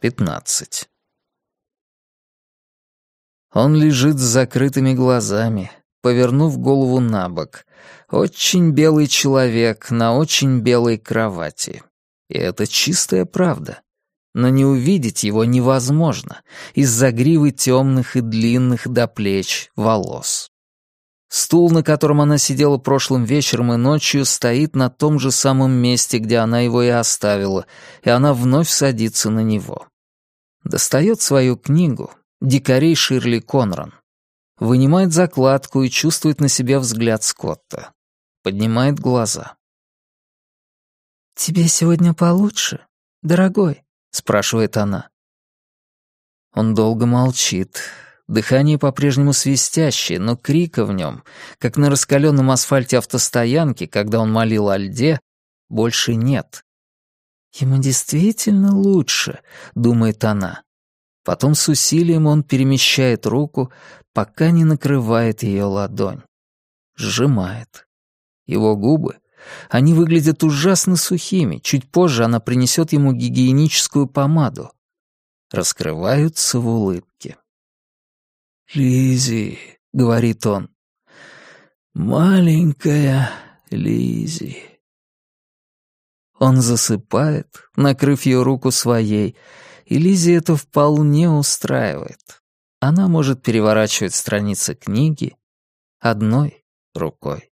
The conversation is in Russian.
15. Он лежит с закрытыми глазами, повернув голову на бок. Очень белый человек на очень белой кровати. И это чистая правда. Но не увидеть его невозможно из-за гривы темных и длинных до плеч волос. Стул, на котором она сидела прошлым вечером и ночью, стоит на том же самом месте, где она его и оставила, и она вновь садится на него. Достает свою книгу «Дикарей Ширли Конран». Вынимает закладку и чувствует на себе взгляд Скотта. Поднимает глаза. «Тебе сегодня получше, дорогой?» — спрашивает она. Он долго молчит, Дыхание по-прежнему свистящее, но крика в нем, как на раскаленном асфальте автостоянки, когда он молил о льде, больше нет. «Ему действительно лучше», — думает она. Потом с усилием он перемещает руку, пока не накрывает ее ладонь. Сжимает. Его губы, они выглядят ужасно сухими, чуть позже она принесет ему гигиеническую помаду. Раскрываются в улыбке. Лизи, говорит он. «Маленькая Лизи. Он засыпает, накрыв ее руку своей, и Лизи это вполне устраивает. Она может переворачивать страницы книги одной рукой.